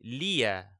Lía